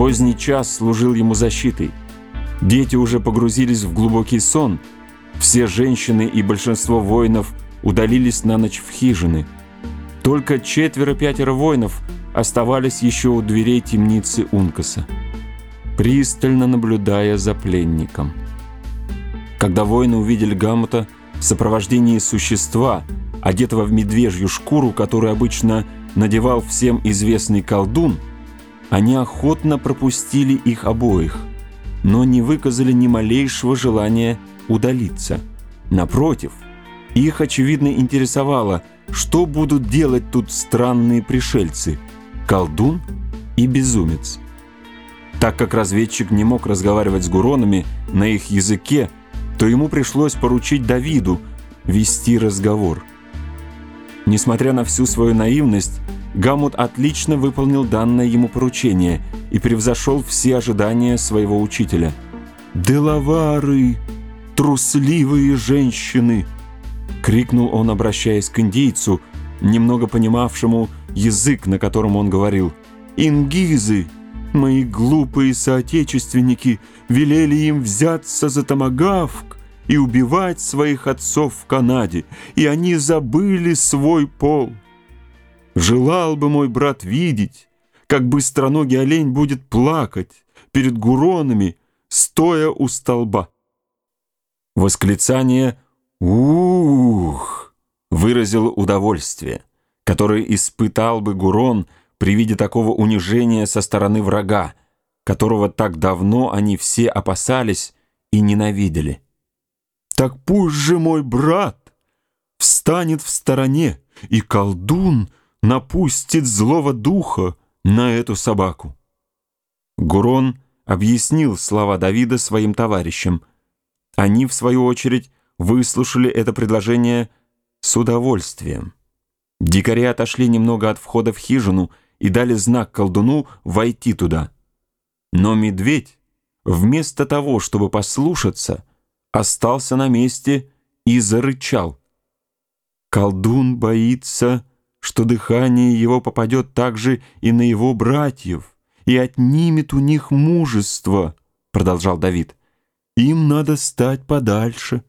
Поздний час служил ему защитой. Дети уже погрузились в глубокий сон. Все женщины и большинство воинов удалились на ночь в хижины. Только четверо-пятеро воинов оставались еще у дверей темницы Ункаса, пристально наблюдая за пленником. Когда воины увидели Гамута в сопровождении существа, одетого в медвежью шкуру, которую обычно надевал всем известный колдун, они охотно пропустили их обоих, но не выказали ни малейшего желания удалиться. Напротив, их, очевидно, интересовало, что будут делать тут странные пришельцы – колдун и безумец. Так как разведчик не мог разговаривать с гуронами на их языке, то ему пришлось поручить Давиду вести разговор. Несмотря на всю свою наивность, Гамут отлично выполнил данное ему поручение и превзошел все ожидания своего учителя. «Делавары! Трусливые женщины!» — крикнул он, обращаясь к индейцу, немного понимавшему язык, на котором он говорил. «Ингизы! Мои глупые соотечественники велели им взяться за томагавк и убивать своих отцов в Канаде, и они забыли свой пол». Желал бы мой брат видеть, как быстроногий олень будет плакать перед гуронами, стоя у столба. Восклицание «Ух!» выразило удовольствие, которое испытал бы Гурон при виде такого унижения со стороны врага, которого так давно они все опасались и ненавидели. «Так пусть же мой брат встанет в стороне, и колдун — напустит злого духа на эту собаку. Гурон объяснил слова Давида своим товарищам. Они, в свою очередь, выслушали это предложение с удовольствием. Дикари отошли немного от входа в хижину и дали знак колдуну войти туда. Но медведь, вместо того, чтобы послушаться, остался на месте и зарычал. Колдун боится что дыхание его попадет также и на его братьев, и отнимет у них мужество, продолжал Давид. Им надо стать подальше.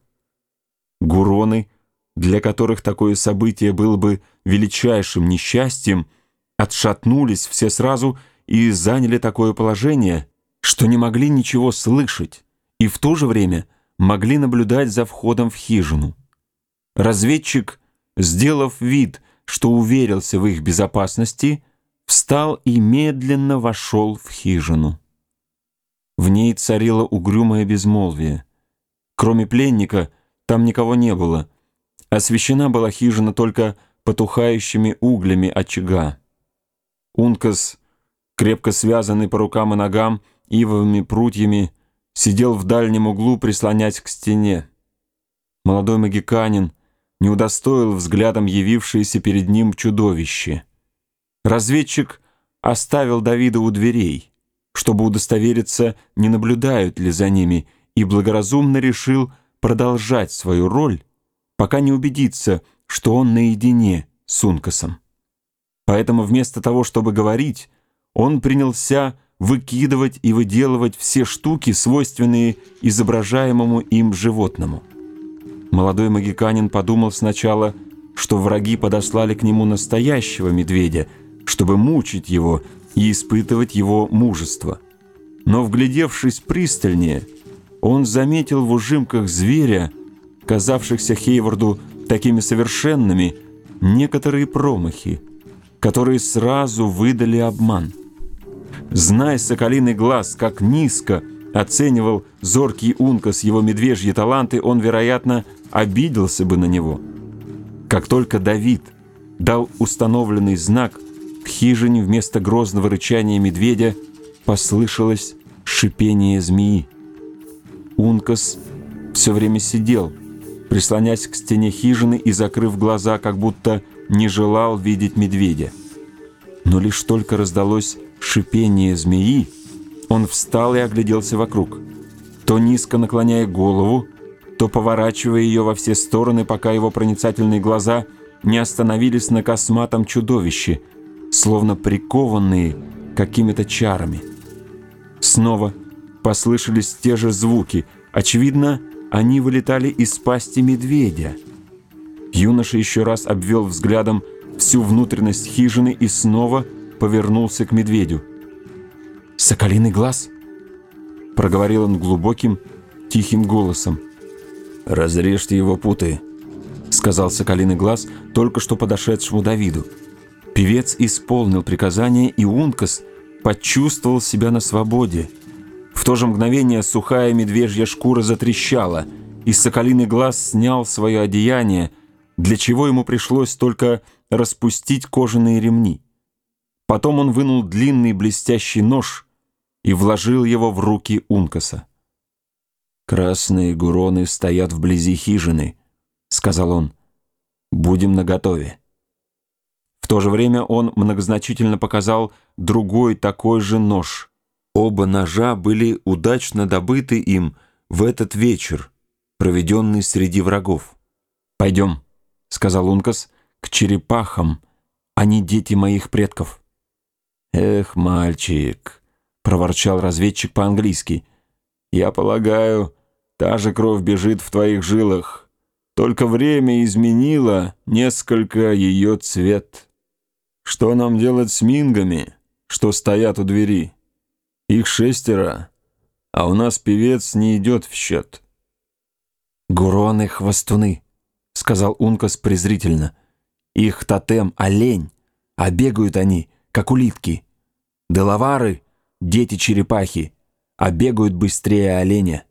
Гуроны, для которых такое событие было бы величайшим несчастьем, отшатнулись все сразу и заняли такое положение, что не могли ничего слышать, и в то же время могли наблюдать за входом в хижину. Разведчик, сделав вид, что уверился в их безопасности, встал и медленно вошел в хижину. В ней царило угрюмое безмолвие. Кроме пленника, там никого не было. Освещена была хижина только потухающими углями очага. Ункас, крепко связанный по рукам и ногам ивовыми прутьями, сидел в дальнем углу, прислонясь к стене. Молодой магиканин — не удостоил взглядом явившееся перед ним чудовище. Разведчик оставил Давида у дверей, чтобы удостовериться, не наблюдают ли за ними, и благоразумно решил продолжать свою роль, пока не убедится, что он наедине с Ункасом. Поэтому вместо того, чтобы говорить, он принялся выкидывать и выделывать все штуки, свойственные изображаемому им животному. Молодой магиканин подумал сначала, что враги подослали к нему настоящего медведя, чтобы мучить его и испытывать его мужество. Но, вглядевшись пристальнее, он заметил в ужимках зверя, казавшихся Хейварду такими совершенными, некоторые промахи, которые сразу выдали обман. Зная соколиный глаз, как низко оценивал зоркий Ункас его медвежьи таланты, он, вероятно, обиделся бы на него. Как только Давид дал установленный знак, в хижине вместо грозного рычания медведя послышалось шипение змеи. Ункас все время сидел, прислонясь к стене хижины и закрыв глаза, как будто не желал видеть медведя. Но лишь только раздалось шипение змеи, он встал и огляделся вокруг. То низко наклоняя голову, то поворачивая ее во все стороны, пока его проницательные глаза не остановились на косматом чудовище, словно прикованные какими-то чарами. Снова послышались те же звуки. Очевидно, они вылетали из пасти медведя. Юноша еще раз обвел взглядом всю внутренность хижины и снова повернулся к медведю. «Соколиный глаз?» — проговорил он глубоким, тихим голосом. «Разрежьте его путы», — сказал Соколиный глаз только что подошедшему Давиду. Певец исполнил приказание, и Ункас почувствовал себя на свободе. В то же мгновение сухая медвежья шкура затрещала, и Соколиный глаз снял свое одеяние, для чего ему пришлось только распустить кожаные ремни. Потом он вынул длинный блестящий нож и вложил его в руки Ункаса. «Красные гуроны стоят вблизи хижины», — сказал он. «Будем наготове». В то же время он многозначительно показал другой такой же нож. Оба ножа были удачно добыты им в этот вечер, проведенный среди врагов. «Пойдем», — сказал Ункас, — «к черепахам, они дети моих предков». «Эх, мальчик», — проворчал разведчик по-английски, — «я полагаю, Та же кровь бежит в твоих жилах. Только время изменило несколько ее цвет. Что нам делать с мингами, что стоят у двери? Их шестеро, а у нас певец не идет в счет. «Гуроны-хвостуны», — сказал Ункас презрительно. «Их тотем — олень, а бегают они, как улитки. Делавары — дети-черепахи, а бегают быстрее оленя».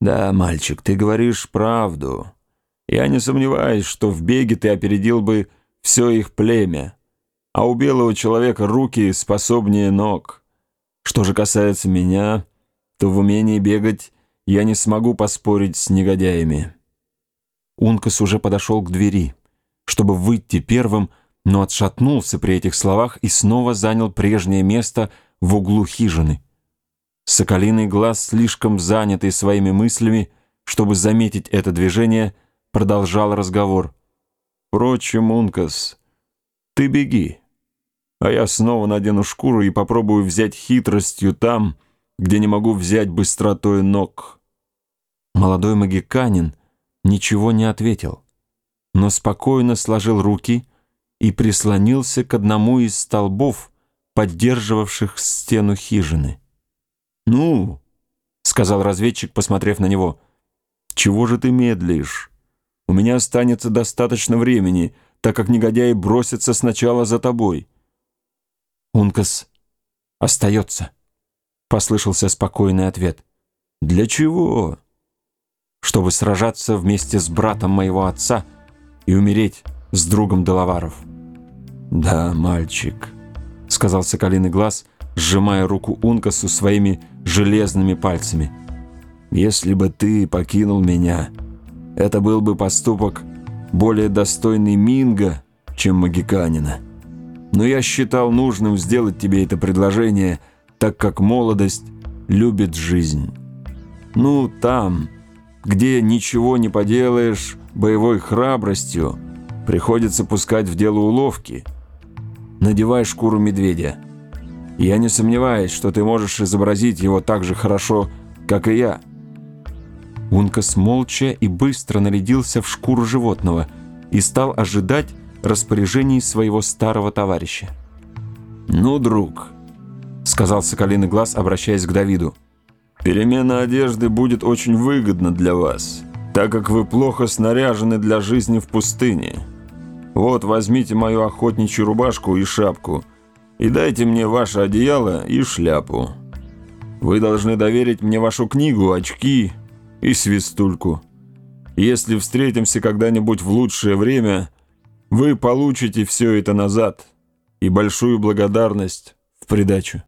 «Да, мальчик, ты говоришь правду. Я не сомневаюсь, что в беге ты опередил бы все их племя, а у белого человека руки способнее ног. Что же касается меня, то в умении бегать я не смогу поспорить с негодяями». Ункас уже подошел к двери, чтобы выйти первым, но отшатнулся при этих словах и снова занял прежнее место в углу хижины. Соколиный глаз, слишком занятый своими мыслями, чтобы заметить это движение, продолжал разговор. «Впрочем, Ункас, ты беги, а я снова надену шкуру и попробую взять хитростью там, где не могу взять быстротой ног». Молодой магиканин ничего не ответил, но спокойно сложил руки и прислонился к одному из столбов, поддерживавших стену хижины. «Ну», — сказал разведчик, посмотрев на него, — «чего же ты медлишь? У меня останется достаточно времени, так как негодяи бросятся сначала за тобой». «Ункас остается», — послышался спокойный ответ. «Для чего?» «Чтобы сражаться вместе с братом моего отца и умереть с другом Делаваров». «Да, мальчик», — сказал Соколиный глаз, сжимая руку Ункасу своими железными пальцами. «Если бы ты покинул меня, это был бы поступок более достойный Минга, чем Магиканина. Но я считал нужным сделать тебе это предложение, так как молодость любит жизнь. Ну, там, где ничего не поделаешь боевой храбростью, приходится пускать в дело уловки. Надевай шкуру медведя». Я не сомневаюсь, что ты можешь изобразить его так же хорошо, как и я». Ункас молча и быстро нарядился в шкуру животного и стал ожидать распоряжений своего старого товарища. «Ну, друг», — сказал Соколиный Глаз, обращаясь к Давиду, «перемена одежды будет очень выгодна для вас, так как вы плохо снаряжены для жизни в пустыне. Вот, возьмите мою охотничью рубашку и шапку — и дайте мне ваше одеяло и шляпу. Вы должны доверить мне вашу книгу, очки и свистульку. Если встретимся когда-нибудь в лучшее время, вы получите все это назад и большую благодарность в придачу.